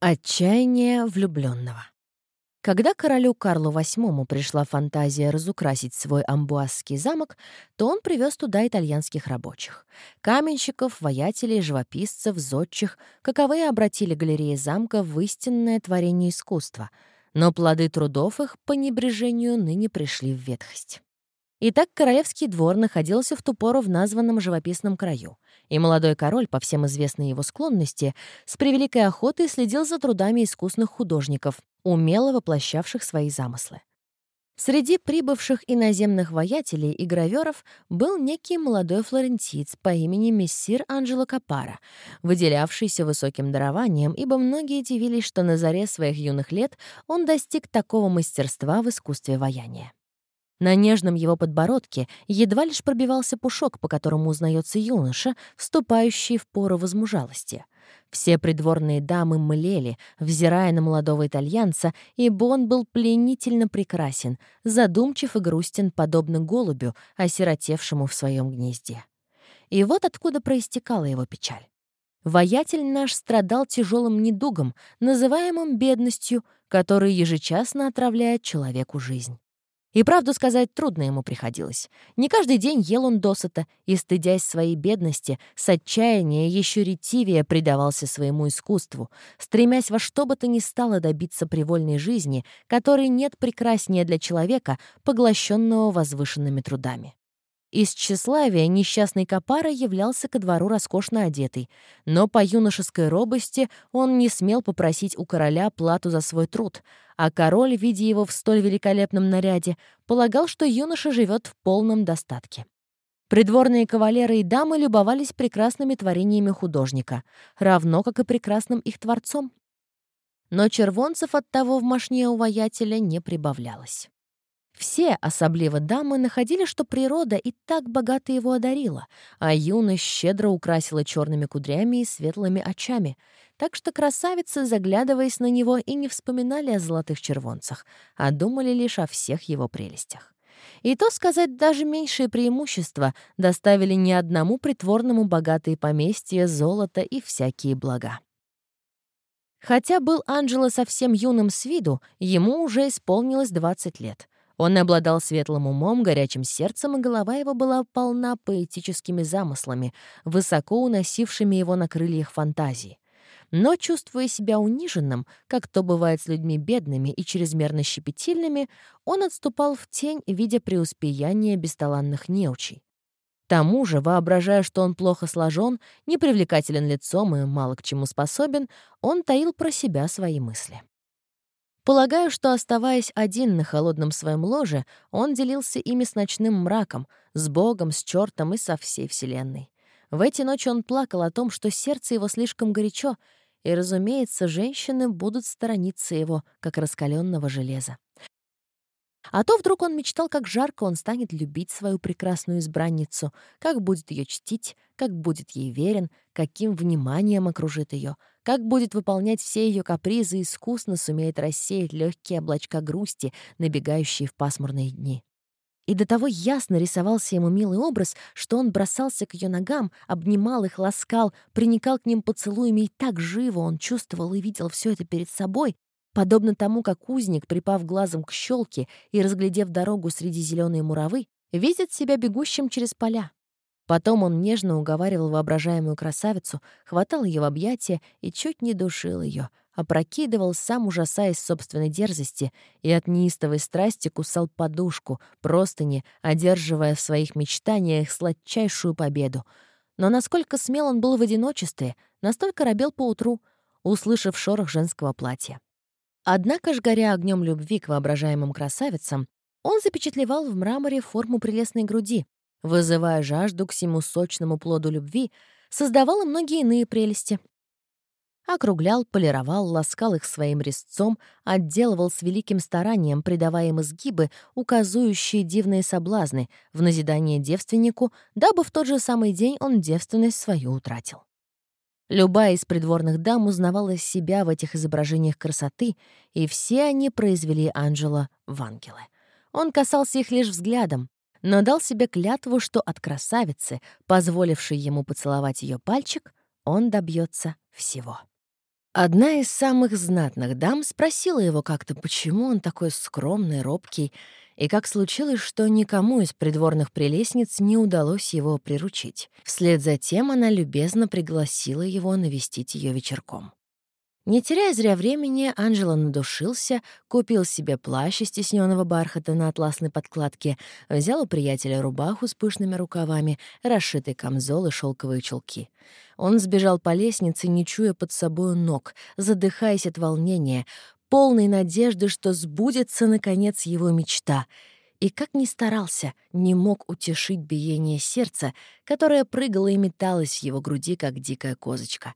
Отчаяние влюбленного. Когда королю Карлу VIII пришла фантазия разукрасить свой амбуазский замок, то он привез туда итальянских рабочих. Каменщиков, воятелей, живописцев, зодчих, каковые обратили галереи замка в истинное творение искусства. Но плоды трудов их по небрежению ныне пришли в ветхость. Итак, королевский двор находился в ту пору в названном живописном краю, и молодой король, по всем известной его склонности, с превеликой охотой следил за трудами искусных художников, умело воплощавших свои замыслы. Среди прибывших иноземных воятелей и граверов был некий молодой флорентиец по имени мессир Анджело Капара, выделявшийся высоким дарованием, ибо многие удивились, что на заре своих юных лет он достиг такого мастерства в искусстве ваяния. На нежном его подбородке едва лишь пробивался пушок, по которому узнается юноша, вступающий в пору возмужалости. Все придворные дамы млели, взирая на молодого итальянца, ибо он был пленительно прекрасен, задумчив и грустен, подобно голубю, осиротевшему в своем гнезде. И вот откуда проистекала его печаль. Воятель наш страдал тяжелым недугом, называемым бедностью, который ежечасно отравляет человеку жизнь. И правду сказать, трудно ему приходилось. Не каждый день ел он досыта и, стыдясь своей бедности, с отчаяния еще ретивее предавался своему искусству, стремясь во что бы то ни стало добиться привольной жизни, которой нет прекраснее для человека, поглощенного возвышенными трудами. Из тщеславия несчастный Капара являлся ко двору роскошно одетый, но по юношеской робости он не смел попросить у короля плату за свой труд, а король, видя его в столь великолепном наряде, полагал, что юноша живет в полном достатке. Придворные кавалеры и дамы любовались прекрасными творениями художника, равно как и прекрасным их творцом. Но червонцев от того в мошне у воятеля не прибавлялось. Все, особливо дамы, находили, что природа и так богато его одарила, а юность щедро украсила черными кудрями и светлыми очами, так что красавицы, заглядываясь на него, и не вспоминали о золотых червонцах, а думали лишь о всех его прелестях. И то сказать, даже меньшие преимущества доставили ни одному притворному богатые поместья, золото и всякие блага. Хотя был Анджело совсем юным с виду, ему уже исполнилось 20 лет — он обладал светлым умом, горячим сердцем, и голова его была полна поэтическими замыслами, высоко уносившими его на крыльях фантазии. Но, чувствуя себя униженным, как то бывает с людьми бедными и чрезмерно щепетильными, он отступал в тень, видя преуспеяние бесталанных неучей. К тому же, воображая, что он плохо сложен, непривлекателен лицом и мало к чему способен, он таил про себя свои мысли. Полагаю, что, оставаясь один на холодном своем ложе, он делился ими с ночным мраком, с Богом, с чертом и со всей Вселенной. В эти ночи он плакал о том, что сердце его слишком горячо, и, разумеется, женщины будут сторониться его, как раскаленного железа. А то вдруг он мечтал, как жарко он станет любить свою прекрасную избранницу, как будет ее чтить, как будет ей верен, каким вниманием окружит ее, как будет выполнять все ее капризы, искусно сумеет рассеять легкие облачка грусти, набегающие в пасмурные дни. И до того ясно рисовался ему милый образ, что он бросался к ее ногам, обнимал их, ласкал, приникал к ним поцелуями, и так живо он чувствовал и видел все это перед собой, Подобно тому, как узник, припав глазом к щелке и разглядев дорогу среди зеленой муравы, видит себя бегущим через поля. Потом он нежно уговаривал воображаемую красавицу, хватал ее в объятия и чуть не душил ее, опрокидывал, сам ужасаясь собственной дерзости, и от неистовой страсти кусал подушку, простыни, одерживая в своих мечтаниях сладчайшую победу. Но насколько смел он был в одиночестве, настолько робел поутру, услышав шорох женского платья. Однако ж, горя огнем любви к воображаемым красавицам, он запечатлевал в мраморе форму прелестной груди, вызывая жажду к всему сочному плоду любви, создавал и многие иные прелести. Округлял, полировал, ласкал их своим резцом, отделывал с великим старанием, придавая им изгибы, указующие дивные соблазны, в назидание девственнику, дабы в тот же самый день он девственность свою утратил. Любая из придворных дам узнавала себя в этих изображениях красоты, и все они произвели Анджела в ангелы. Он касался их лишь взглядом, но дал себе клятву, что от красавицы, позволившей ему поцеловать ее пальчик, он добьется всего. Одна из самых знатных дам спросила его как-то, почему он такой скромный, робкий, и как случилось, что никому из придворных прелестниц не удалось его приручить. Вслед за тем она любезно пригласила его навестить ее вечерком. Не теряя зря времени, Анжела надушился, купил себе плащ из стесненного бархата на атласной подкладке, взял у приятеля рубаху с пышными рукавами, расшитый камзол и шелковые чулки. Он сбежал по лестнице, не чуя под собою ног, задыхаясь от волнения, полной надежды, что сбудется, наконец, его мечта. И как ни старался, не мог утешить биение сердца, которое прыгало и металось в его груди, как дикая козочка.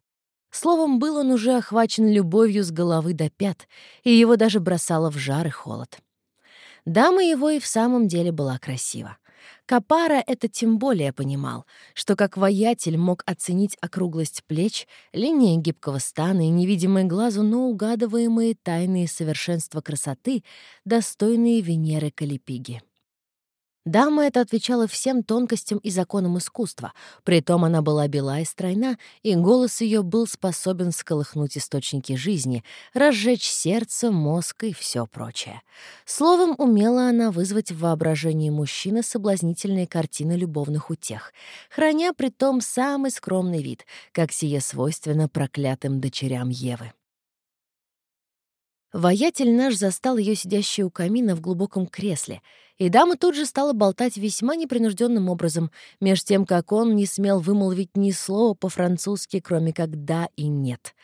Словом, был он уже охвачен любовью с головы до пят, и его даже бросало в жар и холод. Дама его и в самом деле была красива. Капара это тем более понимал, что как воятель мог оценить округлость плеч, линии гибкого стана и невидимые глазу, но угадываемые тайные совершенства красоты, достойные Венеры Калипиги. Дама эта отвечала всем тонкостям и законам искусства, притом она была бела и стройна, и голос ее был способен сколыхнуть источники жизни, разжечь сердце, мозг и все прочее. Словом, умела она вызвать в воображении мужчины соблазнительные картины любовных утех, храня притом самый скромный вид, как сие свойственно проклятым дочерям Евы. Воятель наш застал ее сидящей у камина в глубоком кресле, и дама тут же стала болтать весьма непринужденным образом, меж тем, как он не смел вымолвить ни слова по-французски, кроме как «да» и «нет».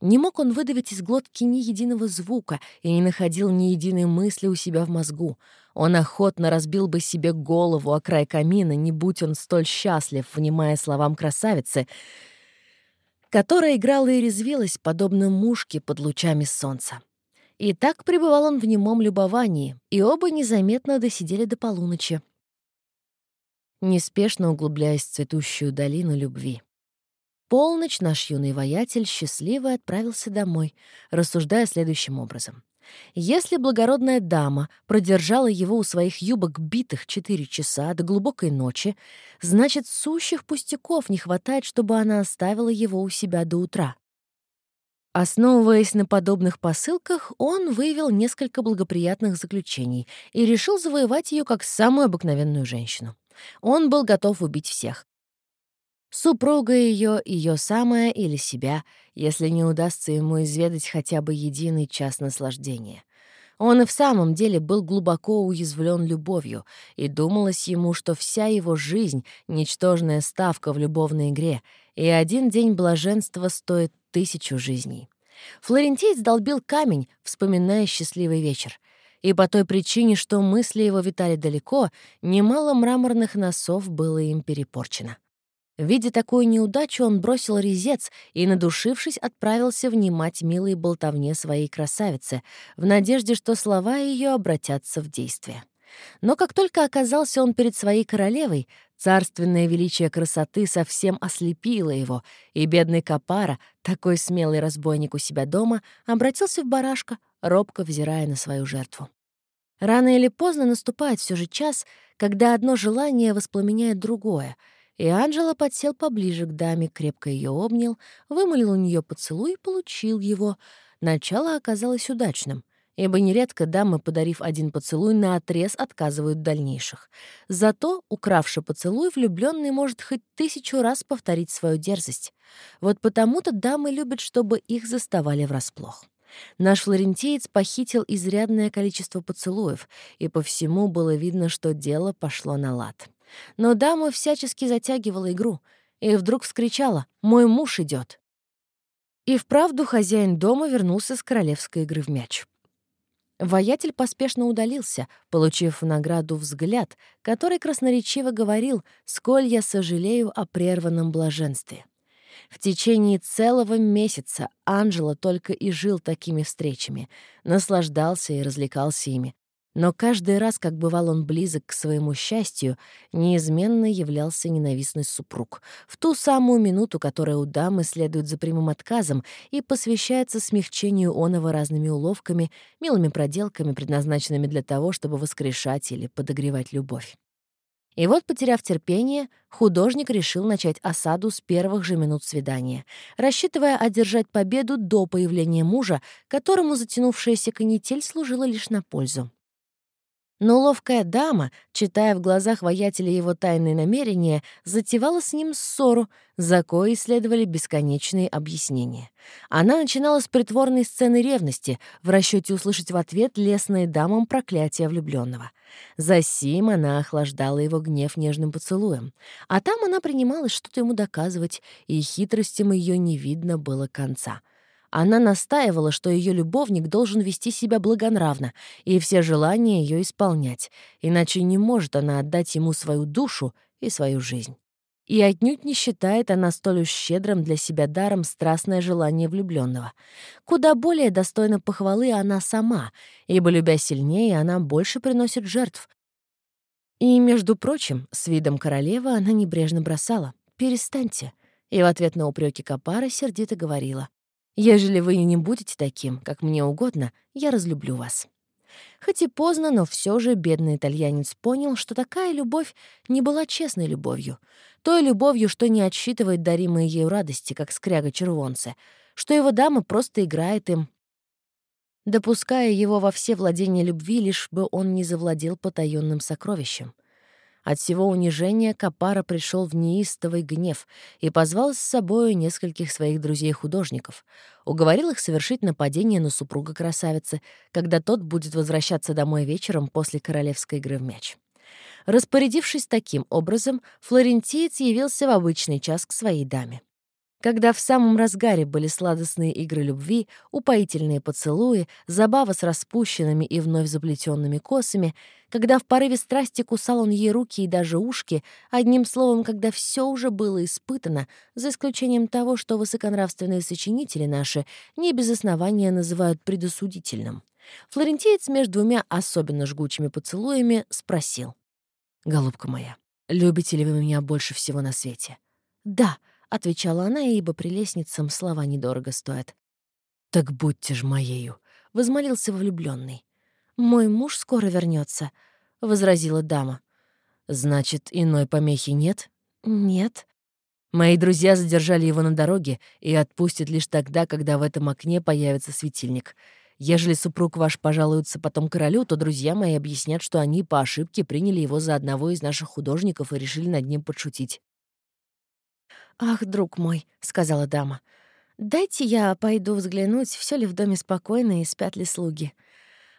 Не мог он выдавить из глотки ни единого звука и не находил ни единой мысли у себя в мозгу. Он охотно разбил бы себе голову о край камина, не будь он столь счастлив, внимая словам красавицы, которая играла и резвилась, подобно мушке под лучами солнца. И так пребывал он в немом любовании, и оба незаметно досидели до полуночи, неспешно углубляясь в цветущую долину любви. Полночь наш юный воятель счастливо отправился домой, рассуждая следующим образом. Если благородная дама продержала его у своих юбок битых четыре часа до глубокой ночи, значит, сущих пустяков не хватает, чтобы она оставила его у себя до утра. Основываясь на подобных посылках, он вывел несколько благоприятных заключений и решил завоевать ее как самую обыкновенную женщину. Он был готов убить всех. Супруга ее, ее самая или себя, если не удастся ему изведать хотя бы единый час наслаждения. Он и в самом деле был глубоко уязвлен любовью, и думалось ему, что вся его жизнь — ничтожная ставка в любовной игре, и один день блаженства стоит тысячу жизней. Флорентиец долбил камень, вспоминая счастливый вечер. И по той причине, что мысли его витали далеко, немало мраморных носов было им перепорчено. Видя такую неудачу, он бросил резец и, надушившись, отправился внимать милой болтовне своей красавицы, в надежде, что слова ее обратятся в действие. Но как только оказался он перед своей королевой, царственное величие красоты совсем ослепило его, и бедный Капара, такой смелый разбойник у себя дома, обратился в барашка, робко взирая на свою жертву. Рано или поздно наступает все же час, когда одно желание воспламеняет другое, и Анджело подсел поближе к даме, крепко ее обнял, вымолил у нее поцелуй и получил его. Начало оказалось удачным ибо нередко дамы, подарив один поцелуй, наотрез отказывают в дальнейших. Зато, укравший поцелуй, влюбленный может хоть тысячу раз повторить свою дерзость. Вот потому-то дамы любят, чтобы их заставали врасплох. Наш флорентиец похитил изрядное количество поцелуев, и по всему было видно, что дело пошло на лад. Но дама всячески затягивала игру и вдруг вскричала «Мой муж идет!» И вправду хозяин дома вернулся с королевской игры в мяч. Воятель поспешно удалился, получив в награду взгляд, который красноречиво говорил, сколь я сожалею о прерванном блаженстве. В течение целого месяца Анжела только и жил такими встречами, наслаждался и развлекался ими, но каждый раз, как бывал он близок к своему счастью, неизменно являлся ненавистный супруг. В ту самую минуту, которая у дамы следует за прямым отказом и посвящается смягчению оного разными уловками, милыми проделками, предназначенными для того, чтобы воскрешать или подогревать любовь. И вот, потеряв терпение, художник решил начать осаду с первых же минут свидания, рассчитывая одержать победу до появления мужа, которому затянувшаяся канитель служила лишь на пользу. Но ловкая дама, читая в глазах воятеля его тайные намерения, затевала с ним ссору, за коей следовали бесконечные объяснения. Она начинала с притворной сцены ревности, в расчете услышать в ответ лесные дамам проклятия влюбленного. За сим она охлаждала его гнев нежным поцелуем. А там она принималась что-то ему доказывать, и хитростям ее не видно было конца — она настаивала, что ее любовник должен вести себя благонравно и все желания ее исполнять, иначе не может она отдать ему свою душу и свою жизнь. И отнюдь не считает она столь уж щедрым для себя даром страстное желание влюбленного. Куда более достойна похвалы она сама, ибо, любя сильнее, она больше приносит жертв. И, между прочим, с видом королевы она небрежно бросала «Перестаньте», и в ответ на упреки Капара сердито говорила Ежели вы не будете таким, как мне угодно, я разлюблю вас». Хоть и поздно, но все же бедный итальянец понял, что такая любовь не была честной любовью. Той любовью, что не отсчитывает даримые ею радости, как скряга червонца, что его дама просто играет им, допуская его во все владения любви, лишь бы он не завладел потаенным сокровищем — от всего унижения Капара пришел в неистовый гнев и позвал с собой нескольких своих друзей-художников. Уговорил их совершить нападение на супруга красавицы, когда тот будет возвращаться домой вечером после королевской игры в мяч. Распорядившись таким образом, флорентиец явился в обычный час к своей даме когда в самом разгаре были сладостные игры любви, упоительные поцелуи, забава с распущенными и вновь заплетенными косами, когда в порыве страсти кусал он ей руки и даже ушки, одним словом, когда все уже было испытано, за исключением того, что высоконравственные сочинители наши не без основания называют предосудительным. Флорентиец между двумя особенно жгучими поцелуями спросил. «Голубка моя, любите ли вы меня больше всего на свете?» «Да», — отвечала она, ибо прелестницам слова недорого стоят. «Так будьте ж моею», — возмолился влюбленный. «Мой муж скоро вернется, возразила дама. «Значит, иной помехи нет?» «Нет». «Мои друзья задержали его на дороге и отпустят лишь тогда, когда в этом окне появится светильник. Ежели супруг ваш пожалуется потом королю, то друзья мои объяснят, что они по ошибке приняли его за одного из наших художников и решили над ним подшутить. «Ах, друг мой», — сказала дама, — «дайте я пойду взглянуть, все ли в доме спокойно и спят ли слуги».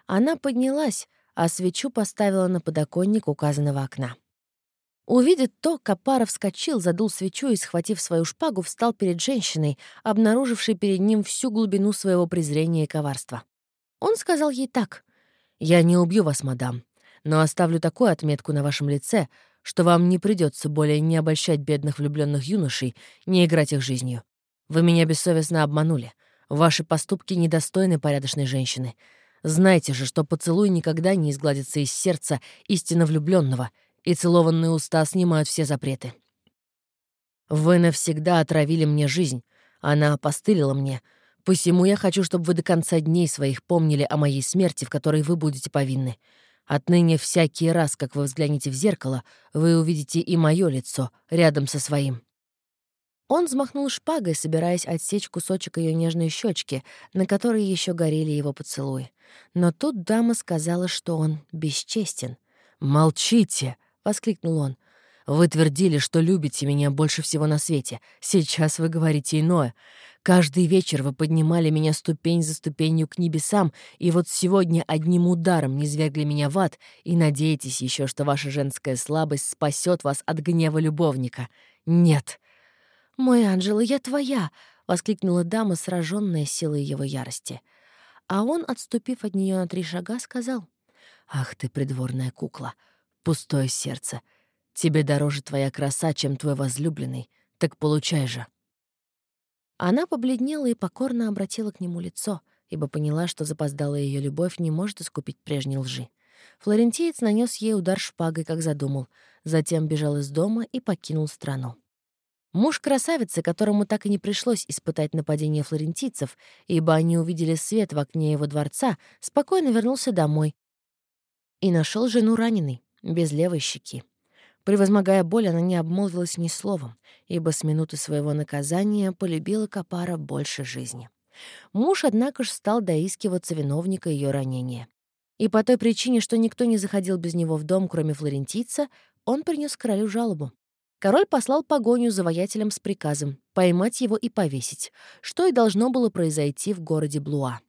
Она поднялась, а свечу поставила на подоконник указанного окна. Увидев то, Капаров вскочил, задул свечу и, схватив свою шпагу, встал перед женщиной, обнаружившей перед ним всю глубину своего презрения и коварства. Он сказал ей так. «Я не убью вас, мадам, но оставлю такую отметку на вашем лице, что вам не придется более не обольщать бедных влюбленных юношей, не играть их жизнью. Вы меня бессовестно обманули. Ваши поступки недостойны порядочной женщины. Знайте же, что поцелуй никогда не изгладится из сердца истинно влюбленного, и целованные уста снимают все запреты. Вы навсегда отравили мне жизнь, она опостылила мне. Посему я хочу, чтобы вы до конца дней своих помнили о моей смерти, в которой вы будете повинны. Отныне всякий раз, как вы взглянете в зеркало, вы увидите и мое лицо рядом со своим». Он взмахнул шпагой, собираясь отсечь кусочек ее нежной щечки, на которой еще горели его поцелуи. Но тут дама сказала, что он бесчестен. «Молчите!» — воскликнул он. «Вы твердили, что любите меня больше всего на свете. Сейчас вы говорите иное. Каждый вечер вы поднимали меня ступень за ступенью к небесам, и вот сегодня одним ударом низвергли меня в ад, и надеетесь еще, что ваша женская слабость спасет вас от гнева любовника. Нет. «Мой Анжела, я твоя!» — воскликнула дама, сраженная силой его ярости. А он, отступив от нее на три шага, сказал, «Ах ты, придворная кукла, пустое сердце! Тебе дороже твоя краса, чем твой возлюбленный, так получай же!» Она побледнела и покорно обратила к нему лицо, ибо поняла, что запоздалая ее любовь не может искупить прежней лжи. Флорентиец нанес ей удар шпагой, как задумал, затем бежал из дома и покинул страну. Муж красавицы, которому так и не пришлось испытать нападение флорентийцев, ибо они увидели свет в окне его дворца, спокойно вернулся домой и нашел жену раненой, без левой щеки. Превозмогая боль, она не обмолвилась ни словом, ибо с минуты своего наказания полюбила Капара больше жизни. Муж, однако ж, стал доискиваться виновника ее ранения. И по той причине, что никто не заходил без него в дом, кроме флорентийца, он принес королю жалобу. Король послал погоню за воятелем с приказом поймать его и повесить, что и должно было произойти в городе Блуа.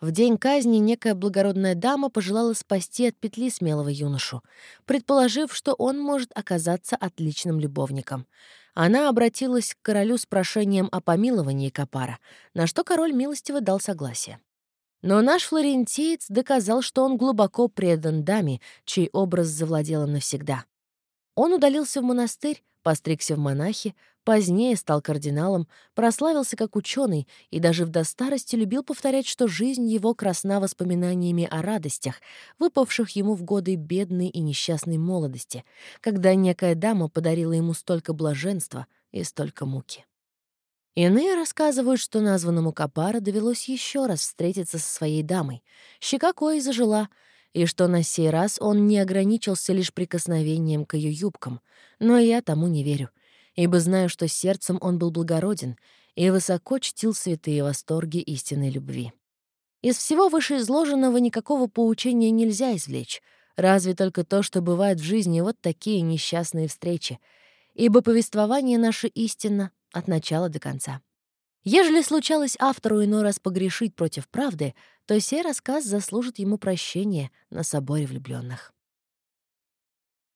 В день казни некая благородная дама пожелала спасти от петли смелого юношу, предположив, что он может оказаться отличным любовником. Она обратилась к королю с прошением о помиловании Капара, на что король милостиво дал согласие. Но наш флорентиец доказал, что он глубоко предан даме, чей образ завладел навсегда. Он удалился в монастырь, постригся в монахи, позднее стал кардиналом, прославился как ученый и даже в достарости любил повторять, что жизнь его красна воспоминаниями о радостях, выпавших ему в годы бедной и несчастной молодости, когда некая дама подарила ему столько блаженства и столько муки. Иные рассказывают, что названному Капара довелось еще раз встретиться со своей дамой, щека коей зажила — и что на сей раз он не ограничился лишь прикосновением к ее юбкам, но я тому не верю, ибо знаю, что сердцем он был благороден и высоко чтил святые восторги истинной любви. Из всего вышеизложенного никакого поучения нельзя извлечь, разве только то, что бывают в жизни вот такие несчастные встречи, ибо повествование наше истинно от начала до конца. Ежели случалось автору иной раз погрешить против правды, то сей рассказ заслужит ему прощения на соборе влюбленных.